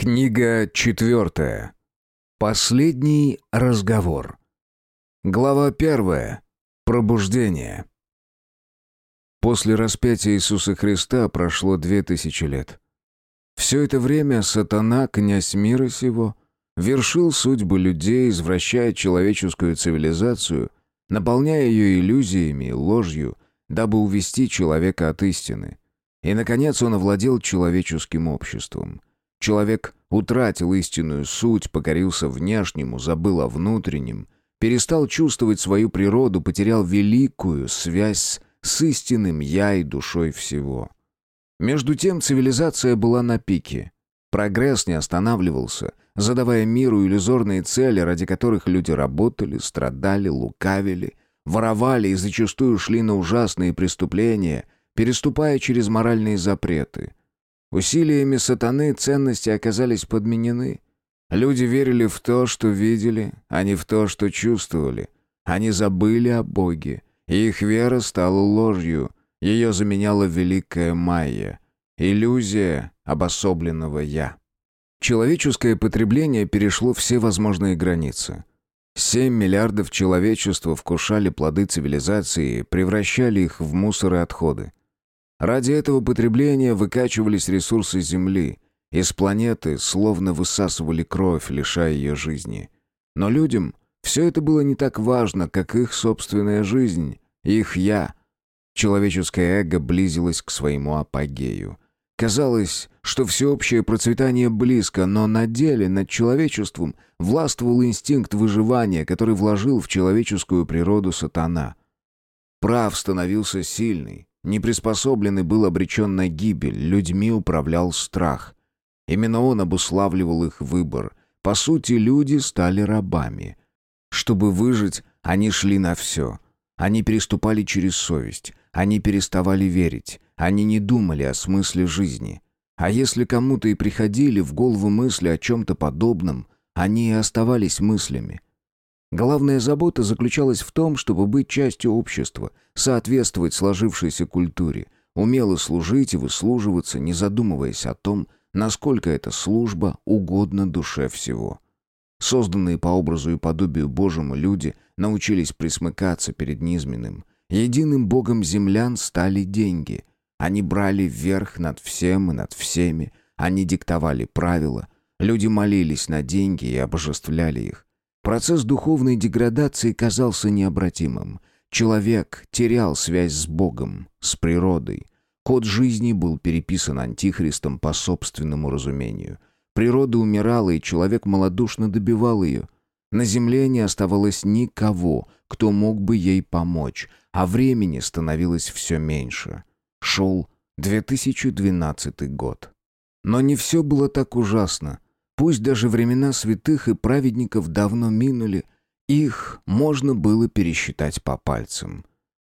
Книга четвертая. Последний разговор. Глава первая. Пробуждение. После распятия Иисуса Христа прошло две тысячи лет. Все это время сатана, князь мира сего, вершил судьбы людей, извращая человеческую цивилизацию, наполняя ее иллюзиями ложью, дабы увести человека от истины. И, наконец, он овладел человеческим обществом – Человек утратил истинную суть, покорился внешнему, забыл о внутреннем, перестал чувствовать свою природу, потерял великую связь с истинным «я» и душой всего. Между тем цивилизация была на пике. Прогресс не останавливался, задавая миру иллюзорные цели, ради которых люди работали, страдали, лукавили, воровали и зачастую шли на ужасные преступления, переступая через моральные запреты – Усилиями сатаны ценности оказались подменены. Люди верили в то, что видели, а не в то, что чувствовали. Они забыли о Боге, и их вера стала ложью. Ее заменяла великая майя, иллюзия обособленного «я». Человеческое потребление перешло все возможные границы. Семь миллиардов человечества вкушали плоды цивилизации превращали их в мусор и отходы. Ради этого потребления выкачивались ресурсы Земли. Из планеты словно высасывали кровь, лишая ее жизни. Но людям все это было не так важно, как их собственная жизнь, их «я». Человеческое эго близилось к своему апогею. Казалось, что всеобщее процветание близко, но на деле над человечеством властвовал инстинкт выживания, который вложил в человеческую природу сатана. Прав становился сильный, Неприспособленный был обречен на гибель, людьми управлял страх. Именно он обуславливал их выбор. По сути, люди стали рабами. Чтобы выжить, они шли на все. Они переступали через совесть. Они переставали верить. Они не думали о смысле жизни. А если кому-то и приходили в голову мысли о чем-то подобном, они и оставались мыслями – Главная забота заключалась в том, чтобы быть частью общества, соответствовать сложившейся культуре, умело служить и выслуживаться, не задумываясь о том, насколько эта служба угодна душе всего. Созданные по образу и подобию Божьему люди научились присмыкаться перед низменным. Единым богом землян стали деньги. Они брали верх над всем и над всеми, они диктовали правила, люди молились на деньги и обожествляли их. Процесс духовной деградации казался необратимым. Человек терял связь с Богом, с природой. Код жизни был переписан антихристом по собственному разумению. Природа умирала, и человек малодушно добивал ее. На земле не оставалось никого, кто мог бы ей помочь, а времени становилось все меньше. Шел 2012 год. Но не все было так ужасно. Пусть даже времена святых и праведников давно минули, их можно было пересчитать по пальцам.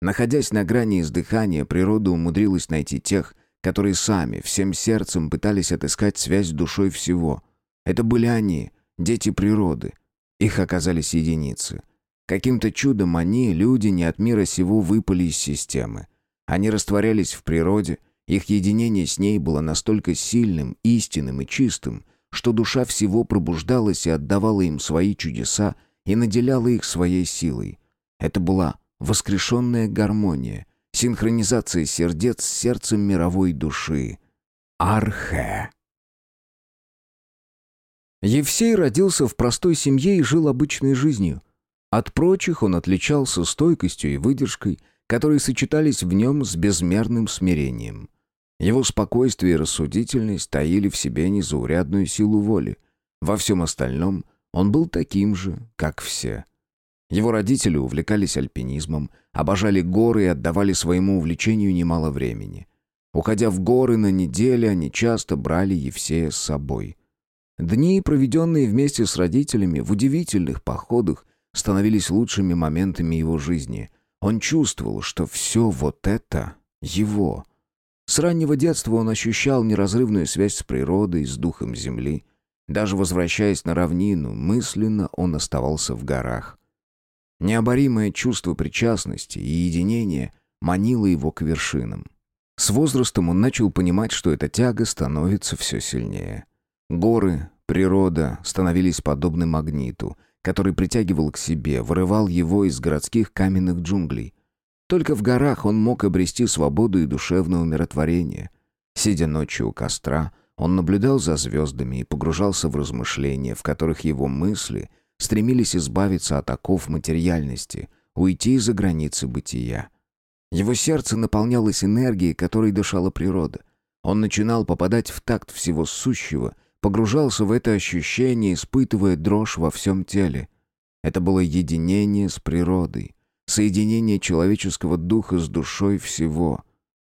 Находясь на грани издыхания, природа умудрилась найти тех, которые сами, всем сердцем пытались отыскать связь с душой всего. Это были они, дети природы. Их оказались единицы. Каким-то чудом они, люди, не от мира сего, выпали из системы. Они растворялись в природе, их единение с ней было настолько сильным, истинным и чистым, что душа всего пробуждалась и отдавала им свои чудеса и наделяла их своей силой. Это была воскрешенная гармония, синхронизация сердец с сердцем мировой души. Архе. Евсей родился в простой семье и жил обычной жизнью. От прочих он отличался стойкостью и выдержкой, которые сочетались в нем с безмерным смирением. Его спокойствие и рассудительность таили в себе незаурядную силу воли. Во всем остальном он был таким же, как все. Его родители увлекались альпинизмом, обожали горы и отдавали своему увлечению немало времени. Уходя в горы на неделю, они часто брали Евсея с собой. Дни, проведенные вместе с родителями в удивительных походах, становились лучшими моментами его жизни. Он чувствовал, что все вот это его — с раннего детства он ощущал неразрывную связь с природой, с духом земли. Даже возвращаясь на равнину, мысленно он оставался в горах. Необоримое чувство причастности и единения манило его к вершинам. С возрастом он начал понимать, что эта тяга становится все сильнее. Горы, природа становились подобны магниту, который притягивал к себе, вырывал его из городских каменных джунглей. Только в горах он мог обрести свободу и душевное умиротворение. Сидя ночью у костра, он наблюдал за звездами и погружался в размышления, в которых его мысли стремились избавиться от оков материальности, уйти за границы бытия. Его сердце наполнялось энергией, которой дышала природа. Он начинал попадать в такт всего сущего, погружался в это ощущение, испытывая дрожь во всем теле. Это было единение с природой, соединение человеческого духа с душой всего.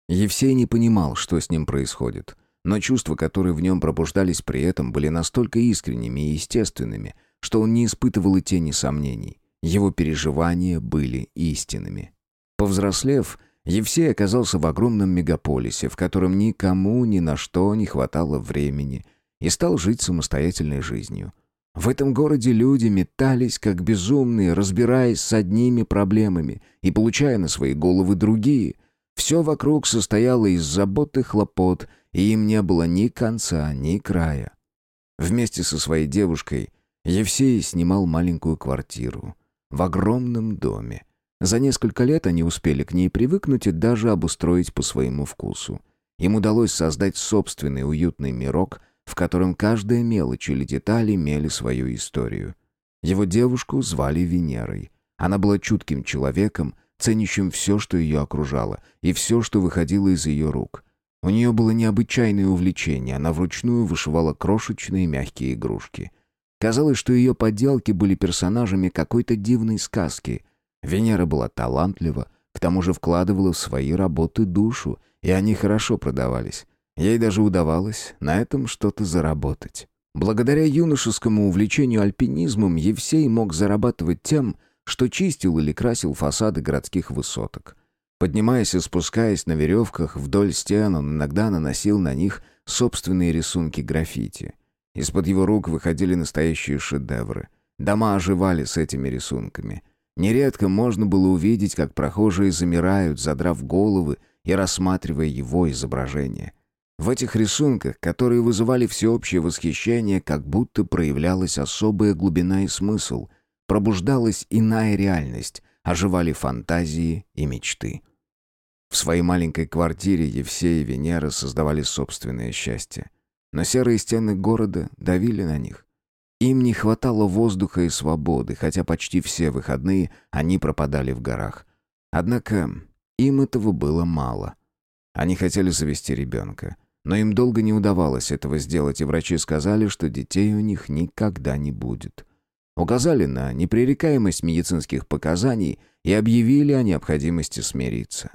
Евсей не понимал, что с ним происходит, но чувства, которые в нем пробуждались при этом, были настолько искренними и естественными, что он не испытывал и тени сомнений. Его переживания были истинными. Повзрослев, Евсей оказался в огромном мегаполисе, в котором никому ни на что не хватало времени, и стал жить самостоятельной жизнью. В этом городе люди метались как безумные, разбираясь с одними проблемами и получая на свои головы другие. Все вокруг состояло из забот и хлопот, и им не было ни конца, ни края. Вместе со своей девушкой Евсей снимал маленькую квартиру в огромном доме, за несколько лет они успели к ней привыкнуть и даже обустроить по своему вкусу. Им удалось создать собственный уютный мирок, в котором каждая мелочь или деталь имели свою историю. Его девушку звали Венерой. Она была чутким человеком, ценящим все, что ее окружало, и все, что выходило из ее рук. У нее было необычайное увлечение, она вручную вышивала крошечные мягкие игрушки. Казалось, что ее подделки были персонажами какой-то дивной сказки — Венера была талантлива, к тому же вкладывала в свои работы душу, и они хорошо продавались. Ей даже удавалось на этом что-то заработать. Благодаря юношескому увлечению альпинизмом Евсей мог зарабатывать тем, что чистил или красил фасады городских высоток. Поднимаясь и спускаясь на веревках вдоль стен, он иногда наносил на них собственные рисунки граффити. Из-под его рук выходили настоящие шедевры. Дома оживали с этими рисунками — Нередко можно было увидеть, как прохожие замирают, задрав головы и рассматривая его изображение. В этих рисунках, которые вызывали всеобщее восхищение, как будто проявлялась особая глубина и смысл, пробуждалась иная реальность, оживали фантазии и мечты. В своей маленькой квартире Евсей и Венера создавали собственное счастье. Но серые стены города давили на них. Им не хватало воздуха и свободы, хотя почти все выходные они пропадали в горах. Однако им этого было мало. Они хотели завести ребенка. Но им долго не удавалось этого сделать, и врачи сказали, что детей у них никогда не будет. Указали на непререкаемость медицинских показаний и объявили о необходимости смириться.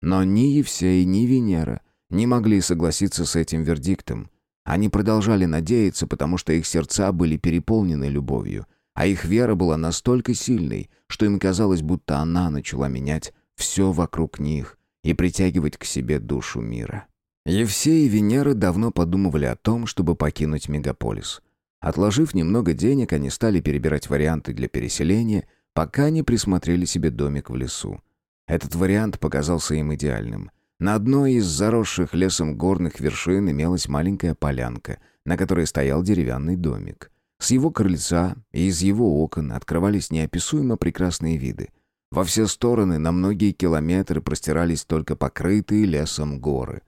Но ни Евсей, ни Венера не могли согласиться с этим вердиктом. Они продолжали надеяться, потому что их сердца были переполнены любовью, а их вера была настолько сильной, что им казалось, будто она начала менять все вокруг них и притягивать к себе душу мира. Евсей и Венера давно подумывали о том, чтобы покинуть мегаполис. Отложив немного денег, они стали перебирать варианты для переселения, пока не присмотрели себе домик в лесу. Этот вариант показался им идеальным — на одной из заросших лесом горных вершин имелась маленькая полянка, на которой стоял деревянный домик. С его крыльца и из его окон открывались неописуемо прекрасные виды. Во все стороны на многие километры простирались только покрытые лесом горы.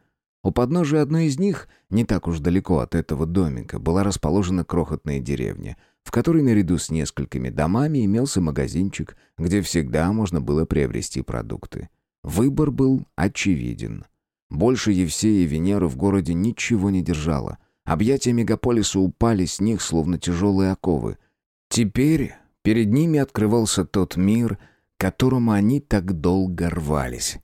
У подножия одной из них, не так уж далеко от этого домика, была расположена крохотная деревня, в которой наряду с несколькими домами имелся магазинчик, где всегда можно было приобрести продукты. Выбор был очевиден. Больше Евсея и Венеры в городе ничего не держало. Объятия мегаполиса упали с них, словно тяжелые оковы. Теперь перед ними открывался тот мир, к которому они так долго рвались.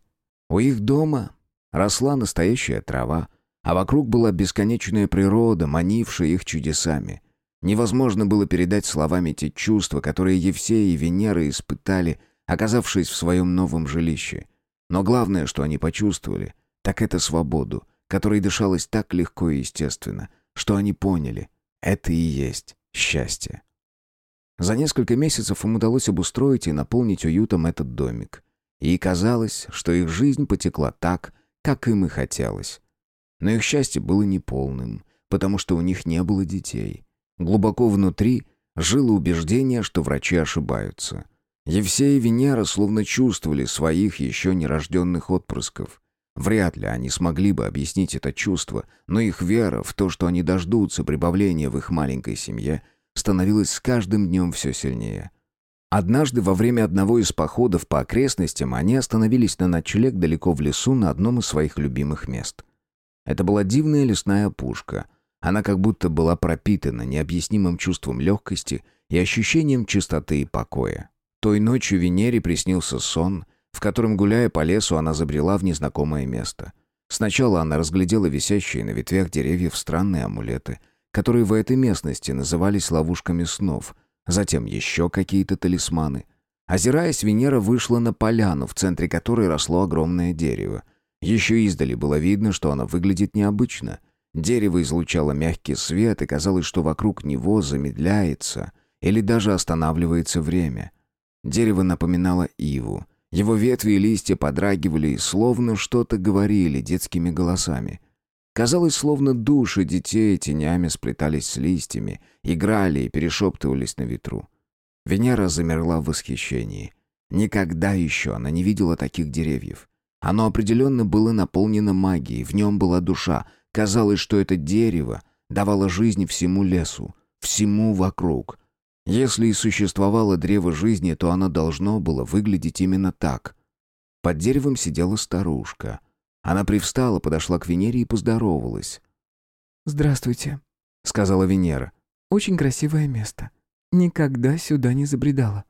У их дома росла настоящая трава, а вокруг была бесконечная природа, манившая их чудесами. Невозможно было передать словами те чувства, которые Евсей и Венера испытали, оказавшись в своем новом жилище. Но главное, что они почувствовали, так это свободу, которой дышалось так легко и естественно, что они поняли — это и есть счастье. За несколько месяцев им удалось обустроить и наполнить уютом этот домик. И казалось, что их жизнь потекла так, как им и хотелось. Но их счастье было неполным, потому что у них не было детей. Глубоко внутри жило убеждение, что врачи ошибаются. Евсей и Венера словно чувствовали своих еще нерожденных отпрысков. Вряд ли они смогли бы объяснить это чувство, но их вера в то, что они дождутся прибавления в их маленькой семье, становилась с каждым днем все сильнее. Однажды во время одного из походов по окрестностям они остановились на ночлег далеко в лесу на одном из своих любимых мест. Это была дивная лесная опушка. Она как будто была пропитана необъяснимым чувством легкости и ощущением чистоты и покоя. Той ночью Венере приснился сон, в котором, гуляя по лесу, она забрела в незнакомое место. Сначала она разглядела висящие на ветвях деревьев странные амулеты, которые в этой местности назывались ловушками снов — затем еще какие-то талисманы. Озираясь, Венера вышла на поляну, в центре которой росло огромное дерево. Еще издали было видно, что оно выглядит необычно. Дерево излучало мягкий свет, и казалось, что вокруг него замедляется или даже останавливается время. Дерево напоминало иву. Его ветви и листья подрагивали словно что-то говорили детскими голосами. Казалось, словно души детей тенями сплетались с листьями, играли и перешептывались на ветру. Венера замерла в восхищении. Никогда еще она не видела таких деревьев. Оно определенно было наполнено магией, в нем была душа. Казалось, что это дерево давало жизнь всему лесу, всему вокруг. Если и существовало древо жизни, то оно должно было выглядеть именно так. Под деревом сидела старушка — она привстала, подошла к Венере и поздоровалась. «Здравствуйте», — сказала Венера. «Очень красивое место. Никогда сюда не забредала».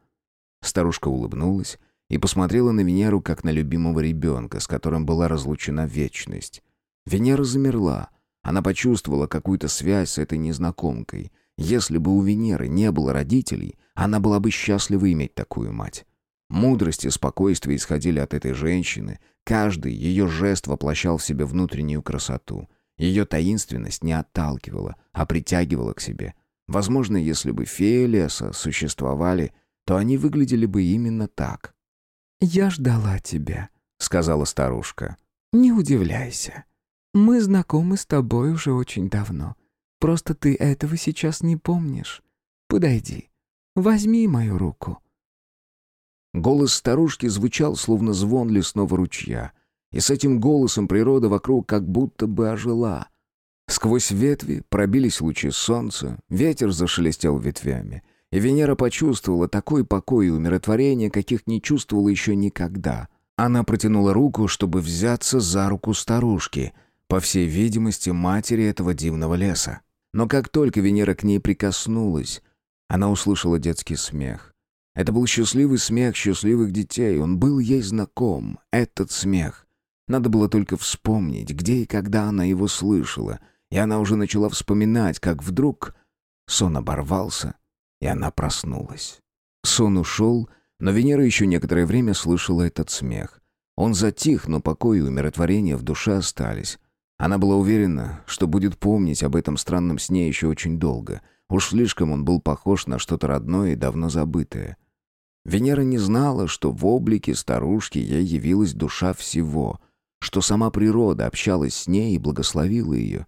Старушка улыбнулась и посмотрела на Венеру, как на любимого ребенка, с которым была разлучена вечность. Венера замерла. Она почувствовала какую-то связь с этой незнакомкой. Если бы у Венеры не было родителей, она была бы счастлива иметь такую мать. Мудрость и спокойствие исходили от этой женщины. Каждый ее жест воплощал в себе внутреннюю красоту. Ее таинственность не отталкивала, а притягивала к себе. Возможно, если бы феи леса существовали, то они выглядели бы именно так. «Я ждала тебя», — сказала старушка. «Не удивляйся. Мы знакомы с тобой уже очень давно. Просто ты этого сейчас не помнишь. Подойди, возьми мою руку». Голос старушки звучал, словно звон лесного ручья. И с этим голосом природа вокруг как будто бы ожила. Сквозь ветви пробились лучи солнца, ветер зашелестел ветвями. И Венера почувствовала такой покой и умиротворение, каких не чувствовала еще никогда. Она протянула руку, чтобы взяться за руку старушки, по всей видимости, матери этого дивного леса. Но как только Венера к ней прикоснулась, она услышала детский смех. Это был счастливый смех счастливых детей. Он был ей знаком, этот смех. Надо было только вспомнить, где и когда она его слышала. И она уже начала вспоминать, как вдруг сон оборвался, и она проснулась. Сон ушел, но Венера еще некоторое время слышала этот смех. Он затих, но покой и умиротворение в душе остались. Она была уверена, что будет помнить об этом странном сне еще очень долго. Уж слишком он был похож на что-то родное и давно забытое. Венера не знала, что в облике старушки ей явилась душа всего, что сама природа общалась с ней и благословила ее.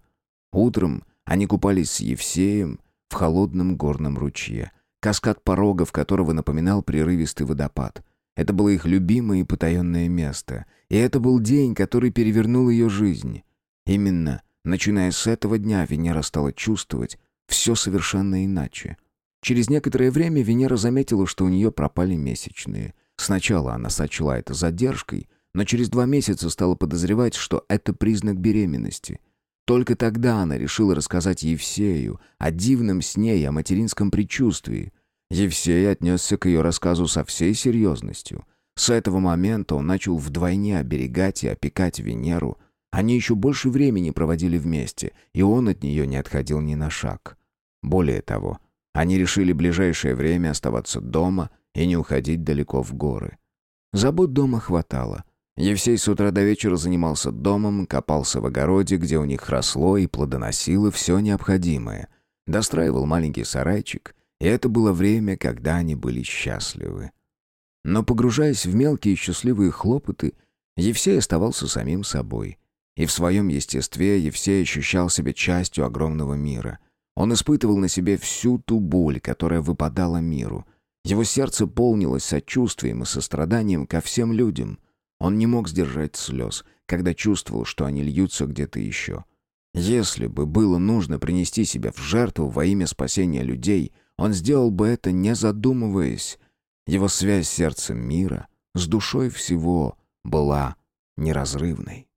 Утром они купались с Евсеем в холодном горном ручье, каскад порогов которого напоминал прерывистый водопад. Это было их любимое и потаенное место, и это был день, который перевернул ее жизнь. Именно, начиная с этого дня, Венера стала чувствовать все совершенно иначе — Через некоторое время Венера заметила, что у нее пропали месячные. Сначала она сочла это задержкой, но через два месяца стала подозревать, что это признак беременности. Только тогда она решила рассказать Евсею о дивном сне и о материнском предчувствии. Евсей отнесся к ее рассказу со всей серьезностью. С этого момента он начал вдвойне оберегать и опекать Венеру. Они еще больше времени проводили вместе, и он от нее не отходил ни на шаг. Более того, они решили ближайшее время оставаться дома и не уходить далеко в горы. Забот дома хватало. Евсей с утра до вечера занимался домом, копался в огороде, где у них росло и плодоносило все необходимое. Достраивал маленький сарайчик, и это было время, когда они были счастливы. Но погружаясь в мелкие счастливые хлопоты, Евсей оставался самим собой. И в своем естестве Евсей ощущал себя частью огромного мира. Он испытывал на себе всю ту боль, которая выпадала миру. Его сердце полнилось сочувствием и состраданием ко всем людям. Он не мог сдержать слез, когда чувствовал, что они льются где-то еще. Если бы было нужно принести себя в жертву во имя спасения людей, он сделал бы это, не задумываясь. Его связь с сердцем мира, с душой всего, была неразрывной.